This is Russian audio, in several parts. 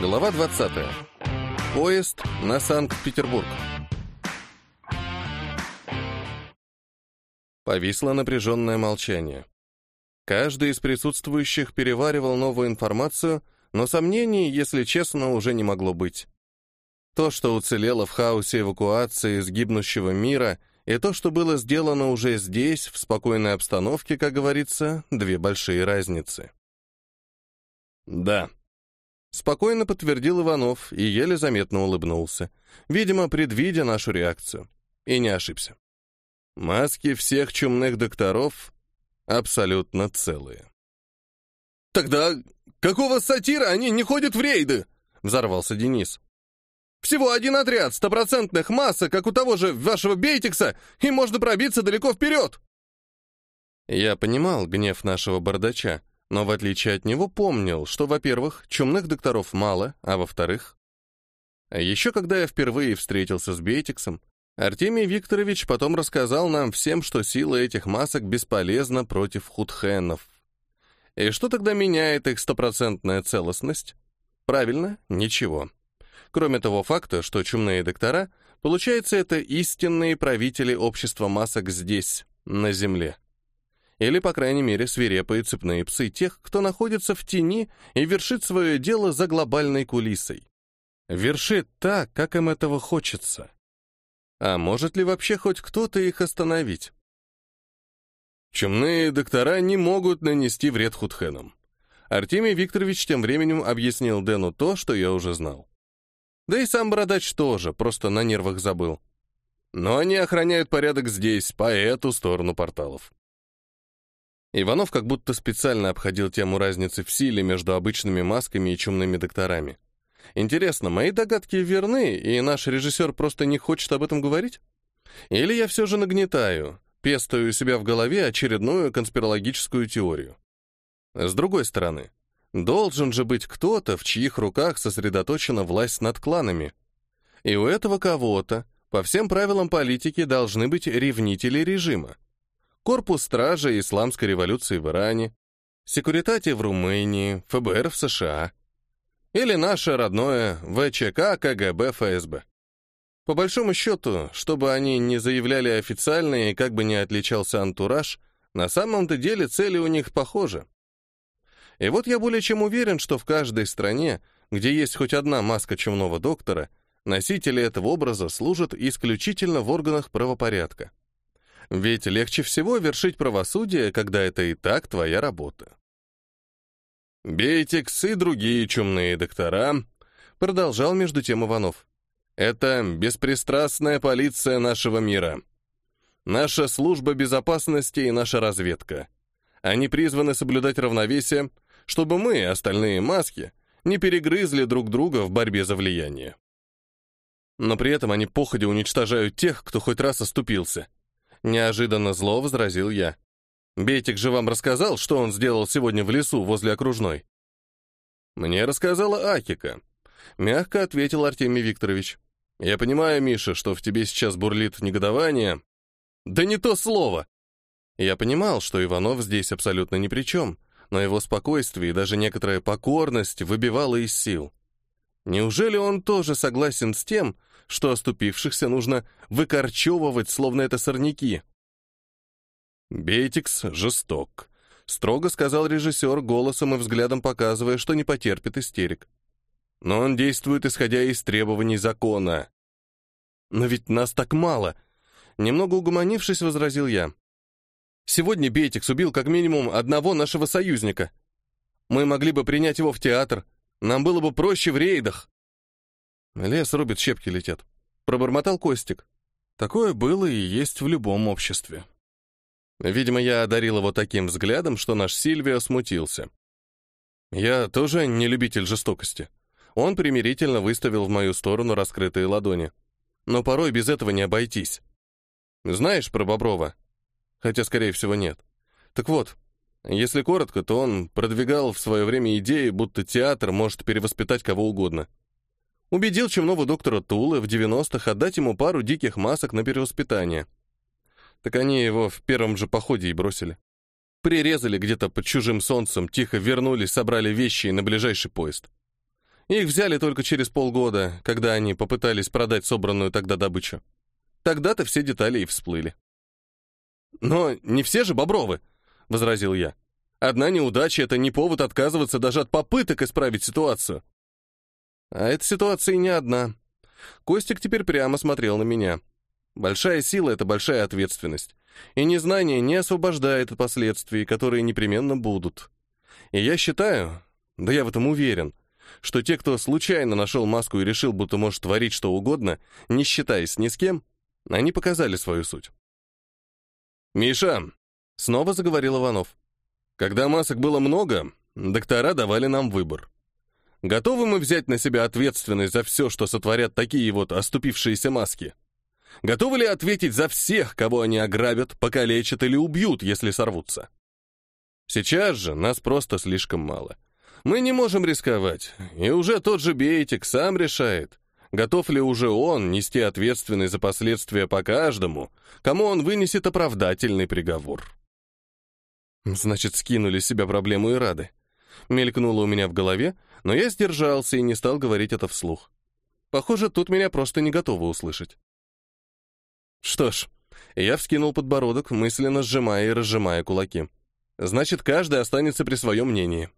Глава 20. Поезд на Санкт-Петербург. Повисло напряженное молчание. Каждый из присутствующих переваривал новую информацию, но сомнений, если честно, уже не могло быть. То, что уцелело в хаосе эвакуации из гибнущего мира, и то, что было сделано уже здесь, в спокойной обстановке, как говорится, две большие разницы. «Да», — спокойно подтвердил Иванов и еле заметно улыбнулся, видимо, предвидя нашу реакцию. И не ошибся. Маски всех чумных докторов абсолютно целые. «Тогда какого сатира они не ходят в рейды?» — взорвался Денис. «Всего один отряд стопроцентных масок, как у того же вашего Бейтикса, и можно пробиться далеко вперед!» Я понимал гнев нашего бардача, но в отличие от него помнил, что, во-первых, чумных докторов мало, а во-вторых... Еще когда я впервые встретился с Бейтиксом, Артемий Викторович потом рассказал нам всем, что сила этих масок бесполезна против худхенов. И что тогда меняет их стопроцентная целостность? Правильно, ничего. Кроме того факта, что чумные доктора, получается, это истинные правители общества масок здесь, на Земле. Или, по крайней мере, свирепые цепные псы тех, кто находится в тени и вершит свое дело за глобальной кулисой. Вершит так, как им этого хочется. А может ли вообще хоть кто-то их остановить? Чумные доктора не могут нанести вред худхенам. Артемий Викторович тем временем объяснил Дэну то, что я уже знал. Да и сам Бородач тоже, просто на нервах забыл. Но они охраняют порядок здесь, по эту сторону порталов. Иванов как будто специально обходил тему разницы в силе между обычными масками и чумными докторами. Интересно, мои догадки верны, и наш режиссер просто не хочет об этом говорить? Или я все же нагнетаю, пестую у себя в голове очередную конспирологическую теорию? С другой стороны, должен же быть кто-то, в чьих руках сосредоточена власть над кланами. И у этого кого-то, по всем правилам политики, должны быть ревнители режима. Корпус стражи исламской революции в Иране, секуритати в Румынии, ФБР в США — или наше родное ВЧК, КГБ, ФСБ. По большому счету, чтобы они не заявляли официально и как бы не отличался антураж, на самом-то деле цели у них похожи. И вот я более чем уверен, что в каждой стране, где есть хоть одна маска чумного доктора, носители этого образа служат исключительно в органах правопорядка. Ведь легче всего вершить правосудие, когда это и так твоя работа. Бейтикс и другие чумные доктора, продолжал между тем Иванов. Это беспристрастная полиция нашего мира. Наша служба безопасности и наша разведка. Они призваны соблюдать равновесие, чтобы мы, остальные маски, не перегрызли друг друга в борьбе за влияние. Но при этом они походя уничтожают тех, кто хоть раз оступился. Неожиданно зло возразил я. Бетик же вам рассказал, что он сделал сегодня в лесу возле окружной?» «Мне рассказала Акика», — мягко ответил Артемий Викторович. «Я понимаю, Миша, что в тебе сейчас бурлит негодование». «Да не то слово!» Я понимал, что Иванов здесь абсолютно ни при чем, но его спокойствие и даже некоторая покорность выбивало из сил. Неужели он тоже согласен с тем, что оступившихся нужно выкорчевывать, словно это сорняки? «Бейтикс жесток», — строго сказал режиссер, голосом и взглядом показывая, что не потерпит истерик. «Но он действует, исходя из требований закона». «Но ведь нас так мало», — немного угомонившись, возразил я. «Сегодня Бейтикс убил как минимум одного нашего союзника. Мы могли бы принять его в театр, нам было бы проще в рейдах». «Лес рубит, щепки летят», — пробормотал Костик. «Такое было и есть в любом обществе». Видимо, я одарил его таким взглядом, что наш Сильвио смутился. Я тоже не любитель жестокости. Он примирительно выставил в мою сторону раскрытые ладони. Но порой без этого не обойтись. Знаешь про Боброва? Хотя, скорее всего, нет. Так вот, если коротко, то он продвигал в свое время идеи, будто театр может перевоспитать кого угодно. Убедил чумного доктора Тулы в 90-х отдать ему пару диких масок на перевоспитание — так они его в первом же походе и бросили. Прирезали где-то под чужим солнцем, тихо вернулись, собрали вещи и на ближайший поезд. Их взяли только через полгода, когда они попытались продать собранную тогда добычу. Тогда-то все детали и всплыли. «Но не все же бобровы», — возразил я. «Одна неудача — это не повод отказываться даже от попыток исправить ситуацию». А эта ситуация не одна. Костик теперь прямо смотрел на меня. Большая сила — это большая ответственность. И незнание не освобождает от последствий, которые непременно будут. И я считаю, да я в этом уверен, что те, кто случайно нашел маску и решил, будто может творить что угодно, не считаясь ни с кем, они показали свою суть. «Миша!» — снова заговорил Иванов. «Когда масок было много, доктора давали нам выбор. Готовы мы взять на себя ответственность за все, что сотворят такие вот оступившиеся маски? Готовы ли ответить за всех, кого они ограбят, покалечат или убьют, если сорвутся? Сейчас же нас просто слишком мало. Мы не можем рисковать, и уже тот же Бейтик сам решает, готов ли уже он нести ответственность за последствия по каждому, кому он вынесет оправдательный приговор. Значит, скинули с себя проблему и рады. Мелькнуло у меня в голове, но я сдержался и не стал говорить это вслух. Похоже, тут меня просто не готовы услышать. Что ж, я вскинул подбородок, мысленно сжимая и разжимая кулаки. Значит, каждый останется при своем мнении.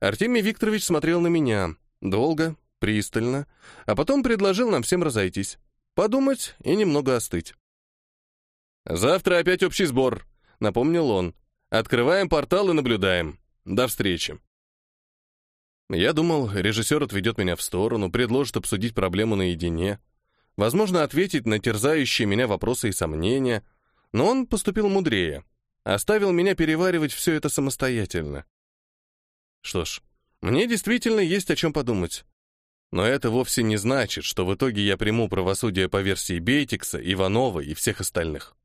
Артемий Викторович смотрел на меня. Долго, пристально, а потом предложил нам всем разойтись. Подумать и немного остыть. «Завтра опять общий сбор», — напомнил он. «Открываем портал и наблюдаем. До встречи». Я думал, режиссер отведет меня в сторону, предложит обсудить проблему наедине возможно, ответить на терзающие меня вопросы и сомнения, но он поступил мудрее, оставил меня переваривать все это самостоятельно. Что ж, мне действительно есть о чем подумать. Но это вовсе не значит, что в итоге я приму правосудие по версии Бейтикса, Иванова и всех остальных.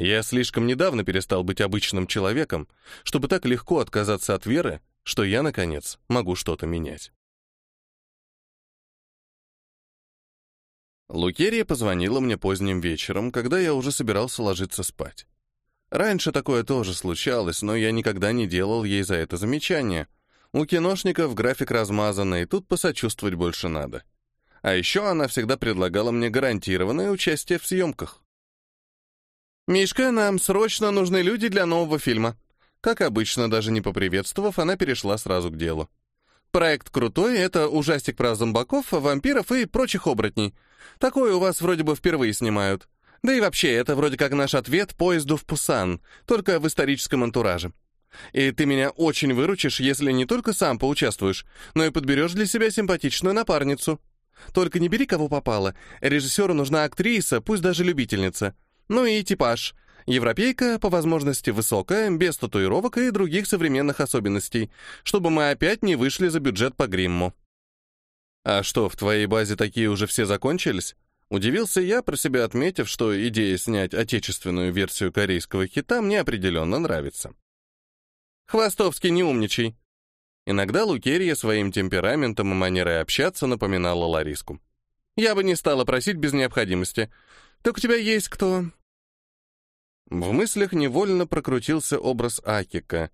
Я слишком недавно перестал быть обычным человеком, чтобы так легко отказаться от веры, что я, наконец, могу что-то менять. Лукерия позвонила мне поздним вечером, когда я уже собирался ложиться спать. Раньше такое тоже случалось, но я никогда не делал ей за это замечания. У киношников график размазанный, тут посочувствовать больше надо. А еще она всегда предлагала мне гарантированное участие в съемках. «Мишка, нам срочно нужны люди для нового фильма». Как обычно, даже не поприветствовав, она перешла сразу к делу. «Проект крутой, это ужастик про зомбаков, вампиров и прочих оборотней. Такое у вас вроде бы впервые снимают. Да и вообще, это вроде как наш ответ поезду в Пусан, только в историческом антураже. И ты меня очень выручишь, если не только сам поучаствуешь, но и подберешь для себя симпатичную напарницу. Только не бери кого попало. Режиссеру нужна актриса, пусть даже любительница. Ну и типаж. Европейка, по возможности высокая, без татуировок и других современных особенностей, чтобы мы опять не вышли за бюджет по гримму. «А что, в твоей базе такие уже все закончились?» Удивился я, про себя отметив, что идея снять отечественную версию корейского хита мне определенно нравится. «Хвостовский, не умничай!» Иногда Лукерья своим темпераментом и манерой общаться напоминала Лариску. «Я бы не стала просить без необходимости. Так у тебя есть кто?» В мыслях невольно прокрутился образ Акика.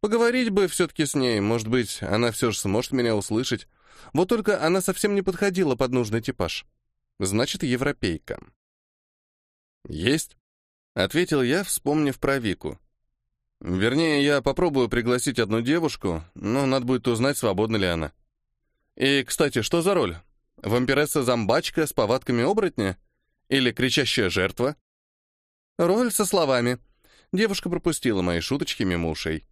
Поговорить бы все-таки с ней, может быть, она все же сможет меня услышать. Вот только она совсем не подходила под нужный типаж. Значит, европейка. «Есть», — ответил я, вспомнив про Вику. «Вернее, я попробую пригласить одну девушку, но надо будет узнать, свободна ли она. И, кстати, что за роль? Вампиресса-зомбачка с повадками оборотня? Или кричащая жертва?» «Роль со словами». Девушка пропустила мои шуточки мимо ушей.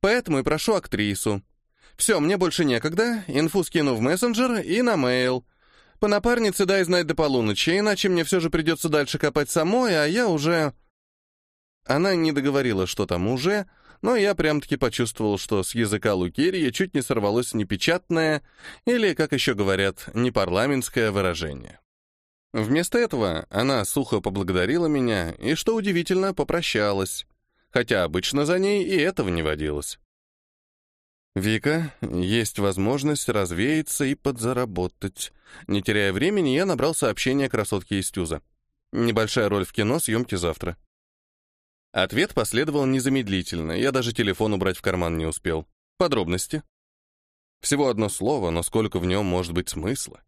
«Поэтому и прошу актрису. Все, мне больше некогда, инфу скину в мессенджер и на мейл. По напарнице дай знать до полуночи, иначе мне все же придется дальше копать самой, а я уже...» Она не договорила, что там уже, но я прям-таки почувствовал, что с языка Лукерии чуть не сорвалось непечатное, или, как еще говорят, непарламентское выражение. Вместо этого она сухо поблагодарила меня и, что удивительно, попрощалась, хотя обычно за ней и этого не водилось. «Вика, есть возможность развеяться и подзаработать». Не теряя времени, я набрал сообщение красотки из Тюза. «Небольшая роль в кино, съемки завтра». Ответ последовал незамедлительно, я даже телефон убрать в карман не успел. Подробности. Всего одно слово, но сколько в нем может быть смысла.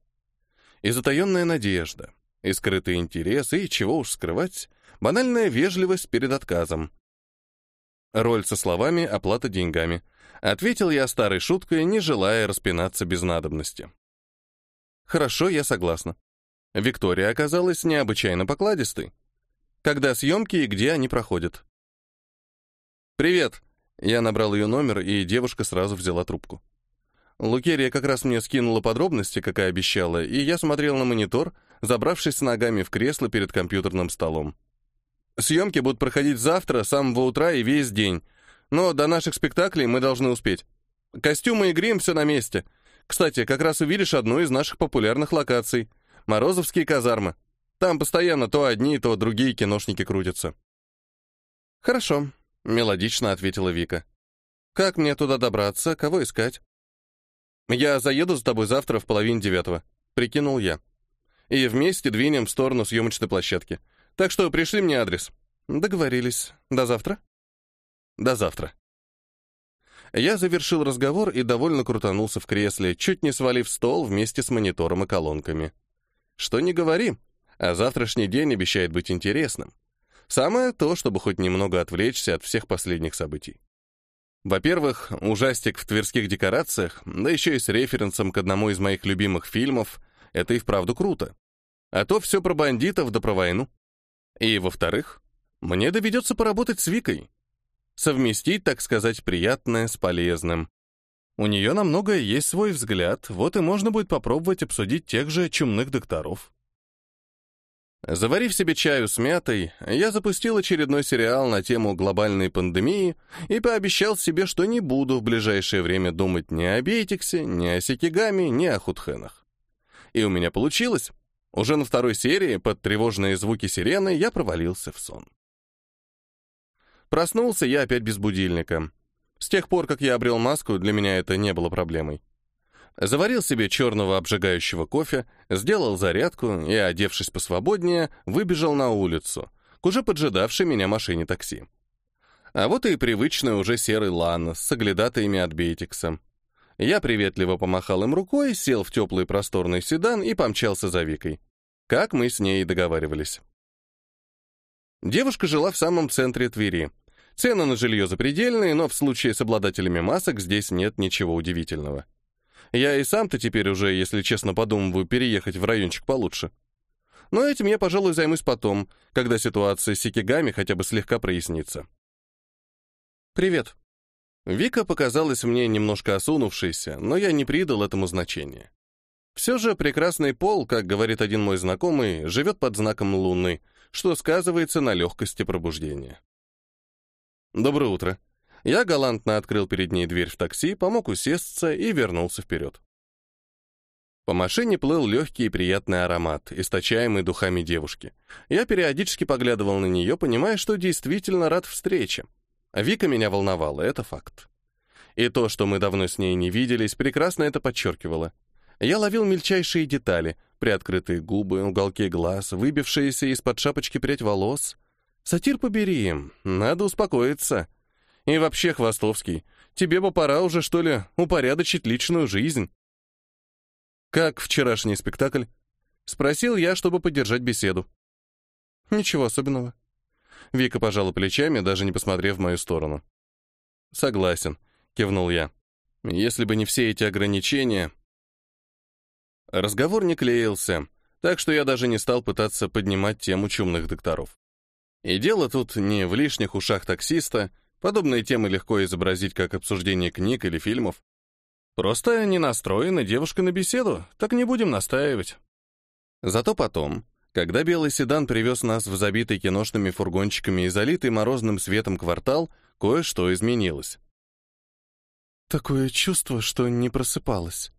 И затаенная надежда, и скрытый интерес, и, чего уж скрывать, банальная вежливость перед отказом. Роль со словами, оплата деньгами. Ответил я старой шуткой, не желая распинаться без надобности. Хорошо, я согласна. Виктория оказалась необычайно покладистой. Когда съемки и где они проходят? «Привет!» Я набрал ее номер, и девушка сразу взяла трубку. Лукерия как раз мне скинула подробности, как и обещала, и я смотрел на монитор, забравшись с ногами в кресло перед компьютерным столом. Съемки будут проходить завтра, с самого утра и весь день. Но до наших спектаклей мы должны успеть. Костюмы и грим все на месте. Кстати, как раз увидишь одну из наших популярных локаций. Морозовские казармы. Там постоянно то одни, то другие киношники крутятся. Хорошо, мелодично ответила Вика. Как мне туда добраться? Кого искать? Я заеду за тобой завтра в половине девятого, прикинул я. И вместе двинем в сторону съемочной площадки. Так что пришли мне адрес. Договорились. До завтра? До завтра. Я завершил разговор и довольно крутанулся в кресле, чуть не свалив стол вместе с монитором и колонками. Что не говори, а завтрашний день обещает быть интересным. Самое то, чтобы хоть немного отвлечься от всех последних событий. Во-первых, ужастик в тверских декорациях, да еще и с референсом к одному из моих любимых фильмов, это и вправду круто. А то все про бандитов да про войну. И, во-вторых, мне доведется поработать с Викой. Совместить, так сказать, приятное с полезным. У нее на многое есть свой взгляд, вот и можно будет попробовать обсудить тех же чумных докторов. Заварив себе чаю с мятой, я запустил очередной сериал на тему глобальной пандемии и пообещал себе, что не буду в ближайшее время думать ни о Бейтиксе, ни о Сикигами, ни о Худхенах. И у меня получилось. Уже на второй серии, под тревожные звуки сирены, я провалился в сон. Проснулся я опять без будильника. С тех пор, как я обрел маску, для меня это не было проблемой. Заварил себе черного обжигающего кофе, сделал зарядку и, одевшись посвободнее, выбежал на улицу, к уже поджидавшей меня машине такси. А вот и привычный уже серый лан с соглядатаями от Бейтикса. Я приветливо помахал им рукой, сел в теплый просторный седан и помчался за Викой. Как мы с ней и договаривались. Девушка жила в самом центре Твери. Цены на жилье запредельные, но в случае с обладателями масок здесь нет ничего удивительного. Я и сам-то теперь уже, если честно подумываю, переехать в райончик получше. Но этим я, пожалуй, займусь потом, когда ситуация с Сикигами хотя бы слегка прояснится. «Привет», Вика показалась мне немножко осунувшейся, но я не придал этому значения. Все же прекрасный пол, как говорит один мой знакомый, живет под знаком Луны, что сказывается на легкости пробуждения. «Доброе утро». Я галантно открыл перед ней дверь в такси, помог усесться и вернулся вперед. По машине плыл легкий и приятный аромат, источаемый духами девушки. Я периодически поглядывал на нее, понимая, что действительно рад встрече. Вика меня волновала, это факт. И то, что мы давно с ней не виделись, прекрасно это подчеркивало. Я ловил мельчайшие детали, приоткрытые губы, уголки глаз, выбившиеся из-под шапочки прядь волос. Сатир побери, надо успокоиться. И вообще, Хвостовский, тебе бы пора уже, что ли, упорядочить личную жизнь. Как вчерашний спектакль? Спросил я, чтобы поддержать беседу. Ничего особенного. Вика пожала плечами, даже не посмотрев в мою сторону. «Согласен», — кивнул я. «Если бы не все эти ограничения...» Разговор не клеился, так что я даже не стал пытаться поднимать тему чумных докторов. И дело тут не в лишних ушах таксиста, подобные темы легко изобразить как обсуждение книг или фильмов. Просто не настроена девушка на беседу, так не будем настаивать. Зато потом, когда белый седан привез нас в забитый киношными фургончиками и залитый морозным светом квартал, кое-что изменилось. Такое чувство, что не просыпалась.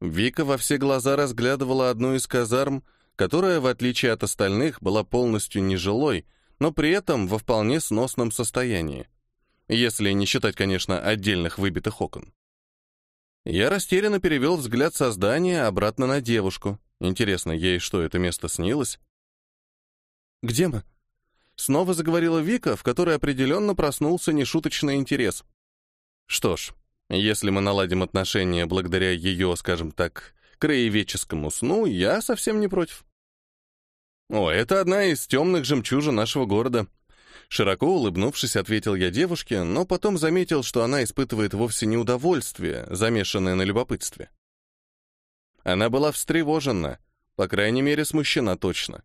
Вика во все глаза разглядывала одну из казарм, которая, в отличие от остальных, была полностью нежилой, но при этом во вполне сносном состоянии. Если не считать, конечно, отдельных выбитых окон. Я растерянно перевел взгляд со здания обратно на девушку. Интересно, ей что, это место снилось? «Где мы?» Снова заговорила Вика, в которой определенно проснулся нешуточный интерес. Что ж, Если мы наладим отношения благодаря ее, скажем так, краеведческому сну, я совсем не против. О, это одна из темных жемчужин нашего города. Широко улыбнувшись, ответил я девушке, но потом заметил, что она испытывает вовсе не удовольствие, замешанное на любопытстве. Она была встревожена, по крайней мере, смущена точно.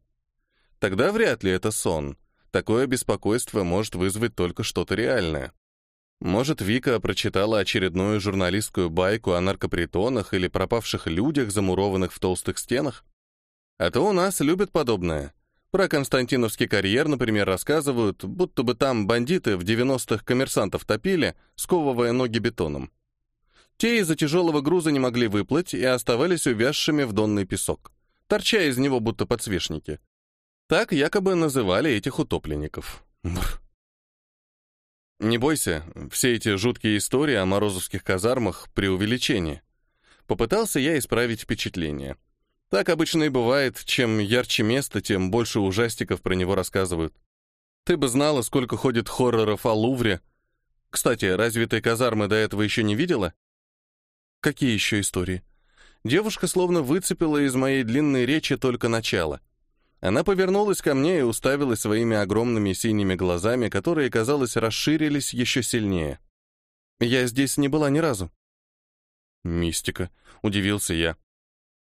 Тогда вряд ли это сон. Такое беспокойство может вызвать только что-то реальное. Может, Вика прочитала очередную журналистскую байку о наркопритонах или пропавших людях, замурованных в толстых стенах? А то у нас любят подобное. Про Константиновский карьер, например, рассказывают, будто бы там бандиты в 90-х коммерсантов топили, сковывая ноги бетоном. Те из-за тяжелого груза не могли выплыть и оставались увязшими в донный песок, торча из него будто подсвечники. Так якобы называли этих утопленников. Не бойся, все эти жуткие истории о морозовских казармах — преувеличение. Попытался я исправить впечатление. Так обычно и бывает, чем ярче место, тем больше ужастиков про него рассказывают. Ты бы знала, сколько ходит хорроров о Лувре. Кстати, разве ты казармы до этого еще не видела? Какие еще истории? Девушка словно выцепила из моей длинной речи только начало — она повернулась ко мне и уставилась своими огромными синими глазами, которые, казалось, расширились еще сильнее. «Я здесь не была ни разу». «Мистика», — удивился я.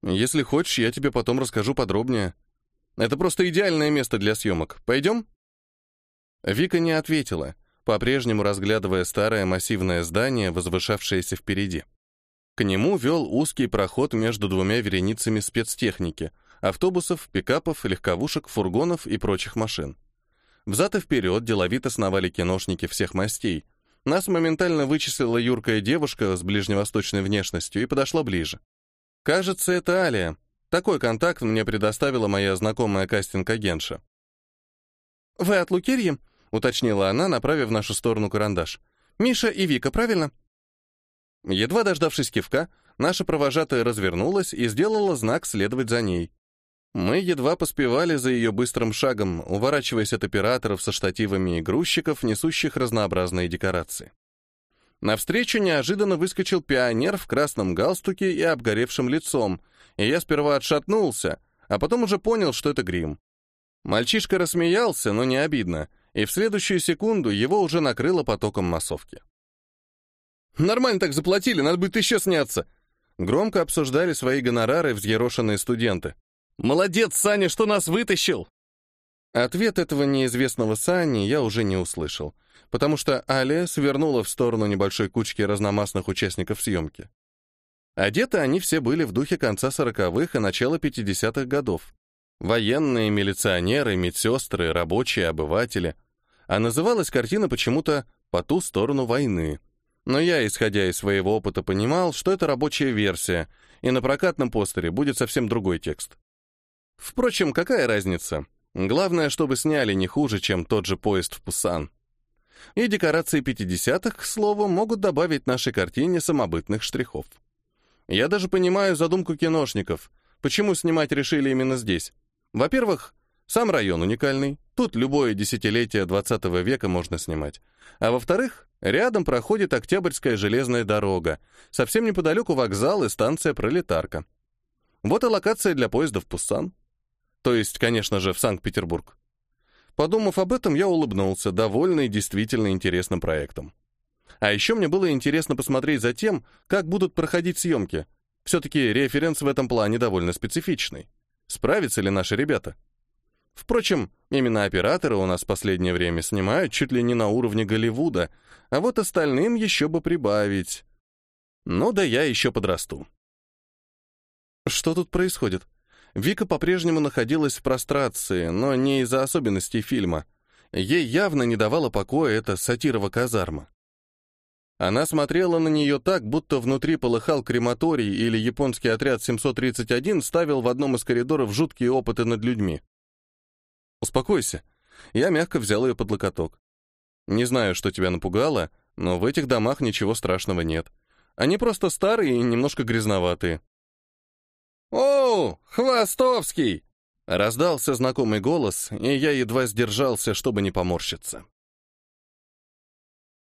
«Если хочешь, я тебе потом расскажу подробнее. Это просто идеальное место для съемок. Пойдем?» Вика не ответила, по-прежнему разглядывая старое массивное здание, возвышавшееся впереди. К нему вел узкий проход между двумя вереницами спецтехники — автобусов, пикапов, легковушек, фургонов и прочих машин. Взад и вперед деловито сновали киношники всех мастей. Нас моментально вычислила юркая девушка с ближневосточной внешностью и подошла ближе. Кажется, это Алия. Такой контакт мне предоставила моя знакомая кастинг-агентша. «Вы от Лукерьи?» — уточнила она, направив в нашу сторону карандаш. «Миша и Вика, правильно?» Едва дождавшись кивка, наша провожатая развернулась и сделала знак следовать за ней. Мы едва поспевали за ее быстрым шагом, уворачиваясь от операторов со штативами и грузчиков, несущих разнообразные декорации. Навстречу неожиданно выскочил пионер в красном галстуке и обгоревшим лицом, и я сперва отшатнулся, а потом уже понял, что это грим. Мальчишка рассмеялся, но не обидно, и в следующую секунду его уже накрыло потоком массовки. «Нормально так заплатили, надо будет еще сняться!» Громко обсуждали свои гонорары взъерошенные студенты. Молодец, Саня, что нас вытащил!» Ответ этого неизвестного Сани я уже не услышал, потому что Аля свернула в сторону небольшой кучки разномастных участников съемки. Одеты они все были в духе конца сороковых и начала пятидесятых годов. Военные, милиционеры, медсестры, рабочие, обыватели. А называлась картина почему-то «По ту сторону войны». Но я, исходя из своего опыта, понимал, что это рабочая версия, и на прокатном постере будет совсем другой текст. Впрочем, какая разница? Главное, чтобы сняли не хуже, чем тот же поезд в Пусан. И декорации 50-х, к слову, могут добавить нашей картине самобытных штрихов. Я даже понимаю задумку киношников. Почему снимать решили именно здесь? Во-первых, сам район уникальный. Тут любое десятилетие 20 века можно снимать. А во-вторых, рядом проходит Октябрьская железная дорога. Совсем неподалеку вокзал и станция Пролетарка. Вот и локация для поезда в Пуссан. То есть, конечно же, в Санкт-Петербург. Подумав об этом, я улыбнулся, довольный действительно интересным проектом. А еще мне было интересно посмотреть за тем, как будут проходить съемки. Все-таки референс в этом плане довольно специфичный. Справятся ли наши ребята? Впрочем, именно операторы у нас в последнее время снимают чуть ли не на уровне Голливуда, а вот остальным еще бы прибавить. Ну да я еще подрасту. Что тут происходит? Вика по-прежнему находилась в прострации, но не из-за особенностей фильма. Ей явно не давала покоя эта сатирова казарма. Она смотрела на нее так, будто внутри полыхал крематорий или японский отряд 731 ставил в одном из коридоров жуткие опыты над людьми. «Успокойся». Я мягко взял ее под локоток. «Не знаю, что тебя напугало, но в этих домах ничего страшного нет. Они просто старые и немножко грязноватые. «О, Хвостовский!» Раздался знакомый голос, и я едва сдержался, чтобы не поморщиться.